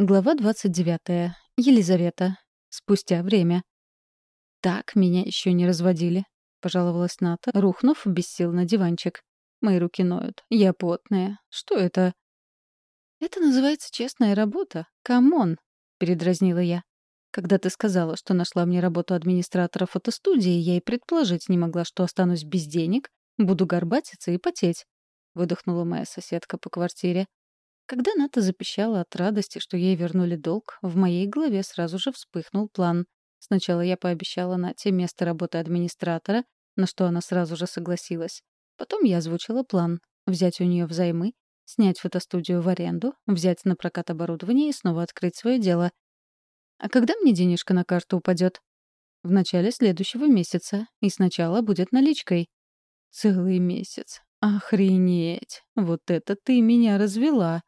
Глава 29. Елизавета. Спустя время. «Так меня еще не разводили», — пожаловалась Ната, рухнув без сил на диванчик. «Мои руки ноют. Я потная. Что это?» «Это называется честная работа. Come on!» — передразнила я. «Когда ты сказала, что нашла мне работу администратора фотостудии, я и предположить не могла, что останусь без денег, буду горбатиться и потеть», — выдохнула моя соседка по квартире. Когда Ната запищала от радости, что ей вернули долг, в моей голове сразу же вспыхнул план. Сначала я пообещала Нате место работы администратора, на что она сразу же согласилась. Потом я озвучила план — взять у нее взаймы, снять фотостудию в аренду, взять на прокат оборудование и снова открыть свое дело. А когда мне денежка на карту упадет? В начале следующего месяца, и сначала будет наличкой. Целый месяц. Охренеть! Вот это ты меня развела!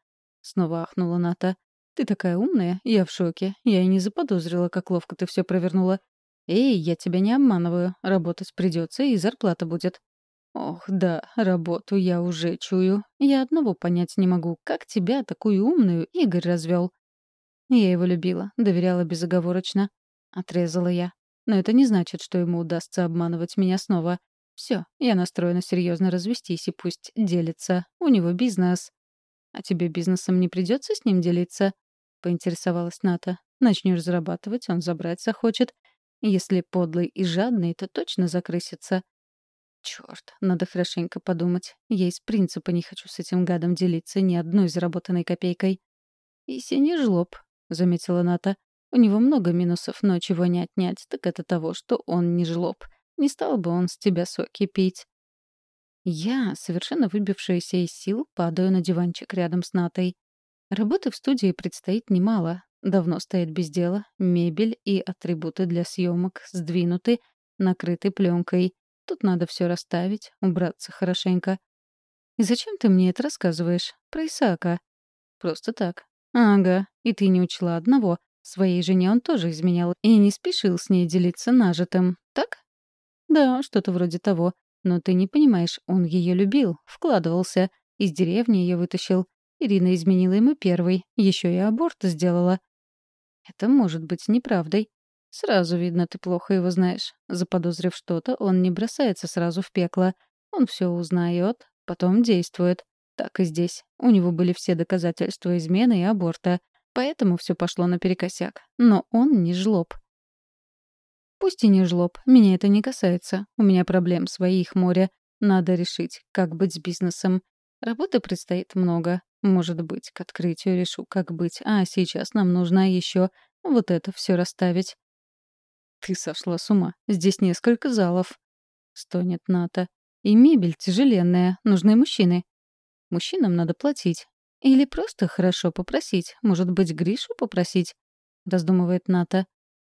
Снова ахнула Ната. «Ты такая умная, я в шоке. Я и не заподозрила, как ловко ты все провернула. Эй, я тебя не обманываю. Работать придется, и зарплата будет». «Ох, да, работу я уже чую. Я одного понять не могу, как тебя, такую умную, Игорь развел. Я его любила, доверяла безоговорочно. Отрезала я. Но это не значит, что ему удастся обманывать меня снова. Все, я настроена серьезно развестись, и пусть делится. У него бизнес. «А тебе бизнесом не придется с ним делиться?» — поинтересовалась Ната. «Начнешь зарабатывать, он забрать захочет. Если подлый и жадный, то точно закрысится». Черт, надо хорошенько подумать. Я из принципа не хочу с этим гадом делиться ни одной заработанной копейкой. «И синий жлоб», — заметила Ната. «У него много минусов, но чего не отнять, так это того, что он не жлоб. Не стал бы он с тебя соки пить». Я, совершенно выбившаяся из сил, падаю на диванчик рядом с Натой. Работы в студии предстоит немало. Давно стоит без дела, мебель и атрибуты для съемок сдвинуты, накрыты пленкой. Тут надо все расставить, убраться хорошенько. «И зачем ты мне это рассказываешь? Про Исаака?» «Просто так». «Ага, и ты не учла одного. Своей жене он тоже изменял и не спешил с ней делиться нажитым, так?» «Да, что-то вроде того. Но ты не понимаешь, он ее любил, вкладывался, из деревни ее вытащил. Ирина изменила ему первый, еще и аборт сделала. Это может быть неправдой. Сразу видно, ты плохо его знаешь. Заподозрив что-то, он не бросается сразу в пекло. Он все узнает, потом действует. Так и здесь. У него были все доказательства измены и аборта. Поэтому все пошло наперекосяк. Но он не жлоб. Пусть и не жлоб, меня это не касается. У меня проблем своих море. Надо решить, как быть с бизнесом. Работы предстоит много. Может быть, к открытию решу, как быть. А сейчас нам нужно еще вот это все расставить. Ты сошла с ума. Здесь несколько залов. Стонет Ната. И мебель тяжеленная. Нужны мужчины. Мужчинам надо платить. Или просто хорошо попросить. Может быть, Гришу попросить? Раздумывает Ната.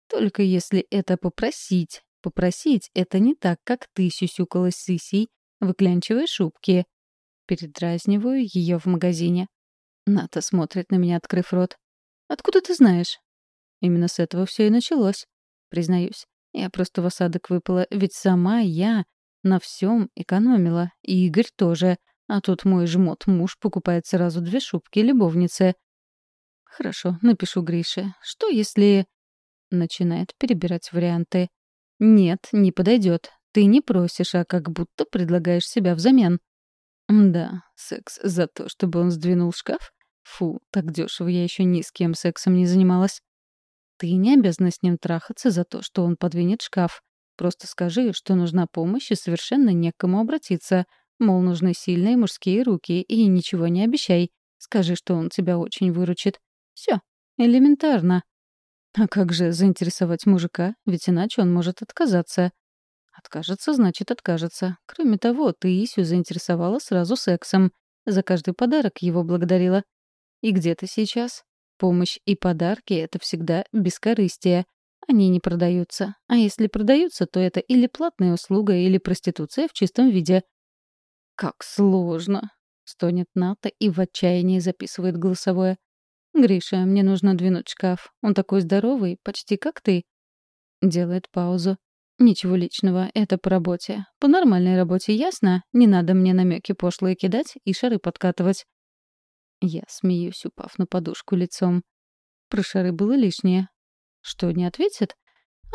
Только если это попросить. Попросить — это не так, как ты сюсюкалась с выклянчивая шубки. Передразниваю ее в магазине. Ната смотрит на меня, открыв рот. «Откуда ты знаешь?» Именно с этого все и началось. Признаюсь, я просто в осадок выпала, ведь сама я на всем экономила, и Игорь тоже. А тут мой жмот-муж покупает сразу две шубки любовницы. Хорошо, напишу Грише. Что если... Начинает перебирать варианты. «Нет, не подойдет. Ты не просишь, а как будто предлагаешь себя взамен». «Да, секс за то, чтобы он сдвинул шкаф? Фу, так дешево я еще ни с кем сексом не занималась». «Ты не обязана с ним трахаться за то, что он подвинет шкаф. Просто скажи, что нужна помощь и совершенно не к кому обратиться. Мол, нужны сильные мужские руки, и ничего не обещай. Скажи, что он тебя очень выручит. Все, элементарно. А как же заинтересовать мужика? Ведь иначе он может отказаться. Откажется, значит, откажется. Кроме того, ты Исю заинтересовала сразу сексом. За каждый подарок его благодарила. И где ты сейчас? Помощь и подарки — это всегда бескорыстие. Они не продаются. А если продаются, то это или платная услуга, или проституция в чистом виде. «Как сложно!» — стонет Ната и в отчаянии записывает голосовое. «Гриша, мне нужно двинуть шкаф. Он такой здоровый, почти как ты». Делает паузу. «Ничего личного, это по работе. По нормальной работе, ясно? Не надо мне намеки пошлые кидать и шары подкатывать». Я смеюсь, упав на подушку лицом. Про шары было лишнее. Что, не ответит?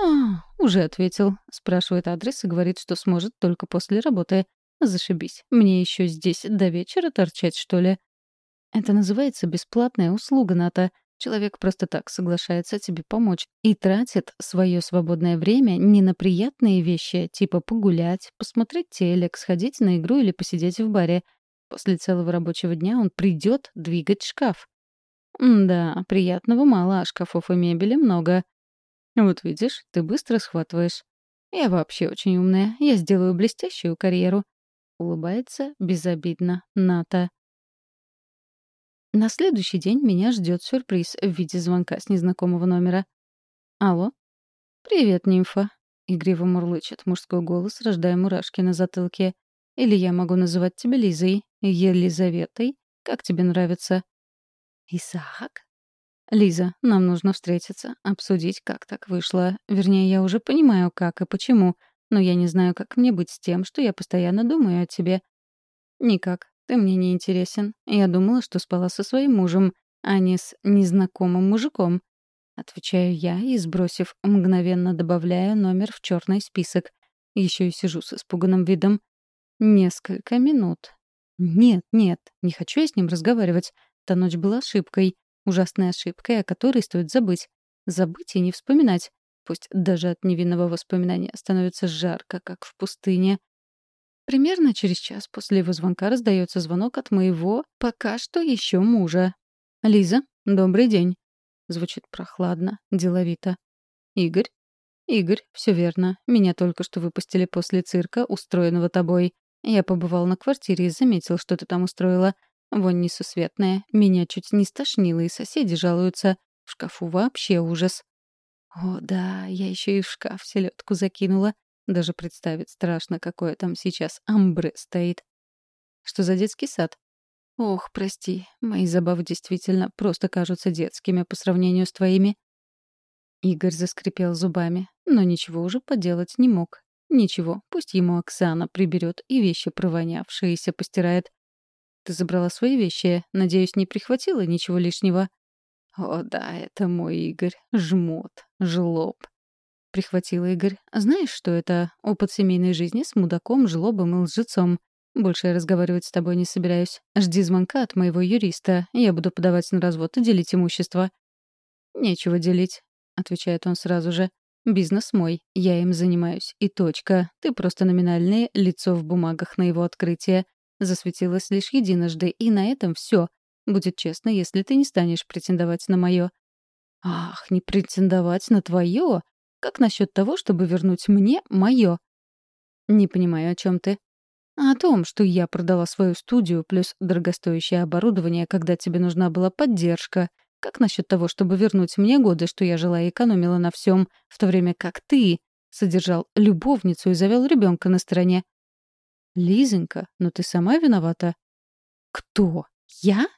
А, уже ответил. Спрашивает адрес и говорит, что сможет только после работы. Зашибись. Мне еще здесь до вечера торчать, что ли? Это называется бесплатная услуга, Ната. Человек просто так соглашается тебе помочь и тратит свое свободное время не на приятные вещи, типа погулять, посмотреть телек, сходить на игру или посидеть в баре. После целого рабочего дня он придет двигать шкаф. да, приятного мало, а шкафов и мебели много. Вот видишь, ты быстро схватываешь. Я вообще очень умная, я сделаю блестящую карьеру. Улыбается безобидно Ната. На следующий день меня ждет сюрприз в виде звонка с незнакомого номера. «Алло?» «Привет, нимфа», — игриво мурлычет мужской голос, рождая мурашки на затылке. «Или я могу называть тебя Лизой, Елизаветой, как тебе нравится?» «Исаак?» «Лиза, нам нужно встретиться, обсудить, как так вышло. Вернее, я уже понимаю, как и почему, но я не знаю, как мне быть с тем, что я постоянно думаю о тебе». «Никак. Ты мне не интересен. Я думала, что спала со своим мужем, а не с незнакомым мужиком. Отвечаю я и, сбросив, мгновенно добавляю номер в черный список. Еще и сижу с испуганным видом. Несколько минут. Нет, нет, не хочу я с ним разговаривать. Та ночь была ошибкой. Ужасной ошибкой, о которой стоит забыть. Забыть и не вспоминать. Пусть даже от невинного воспоминания становится жарко, как в пустыне. Примерно через час после его звонка раздается звонок от моего, пока что еще мужа. «Лиза, добрый день». Звучит прохладно, деловито. «Игорь?» «Игорь, все верно. Меня только что выпустили после цирка, устроенного тобой. Я побывал на квартире и заметил, что ты там устроила. Вонь несусветная. Меня чуть не стошнило, и соседи жалуются. В шкафу вообще ужас». «О, да, я еще и в шкаф селедку закинула. Даже представить страшно, какое там сейчас амбре стоит. Что за детский сад? Ох, прости, мои забавы действительно просто кажутся детскими по сравнению с твоими. Игорь заскрипел зубами, но ничего уже поделать не мог. Ничего, пусть ему Оксана приберет и вещи провонявшиеся постирает. Ты забрала свои вещи, надеюсь, не прихватила ничего лишнего? О да, это мой Игорь, жмот, жлоб. — прихватил Игорь. «Знаешь, что это? Опыт семейной жизни с мудаком, жлобом и лжецом. Больше я разговаривать с тобой не собираюсь. Жди звонка от моего юриста. Я буду подавать на развод и делить имущество». «Нечего делить», — отвечает он сразу же. «Бизнес мой. Я им занимаюсь. И точка. Ты просто номинальное лицо в бумагах на его открытие. Засветилась лишь единожды, и на этом все. Будет честно, если ты не станешь претендовать на мое». «Ах, не претендовать на твое? Как насчет того, чтобы вернуть мне мое? Не понимаю, о чем ты. О том, что я продала свою студию плюс дорогостоящее оборудование, когда тебе нужна была поддержка. Как насчет того, чтобы вернуть мне годы, что я жила и экономила на всем, в то время как ты содержал любовницу и завел ребенка на стороне? Лизонька, но ты сама виновата. Кто? Я?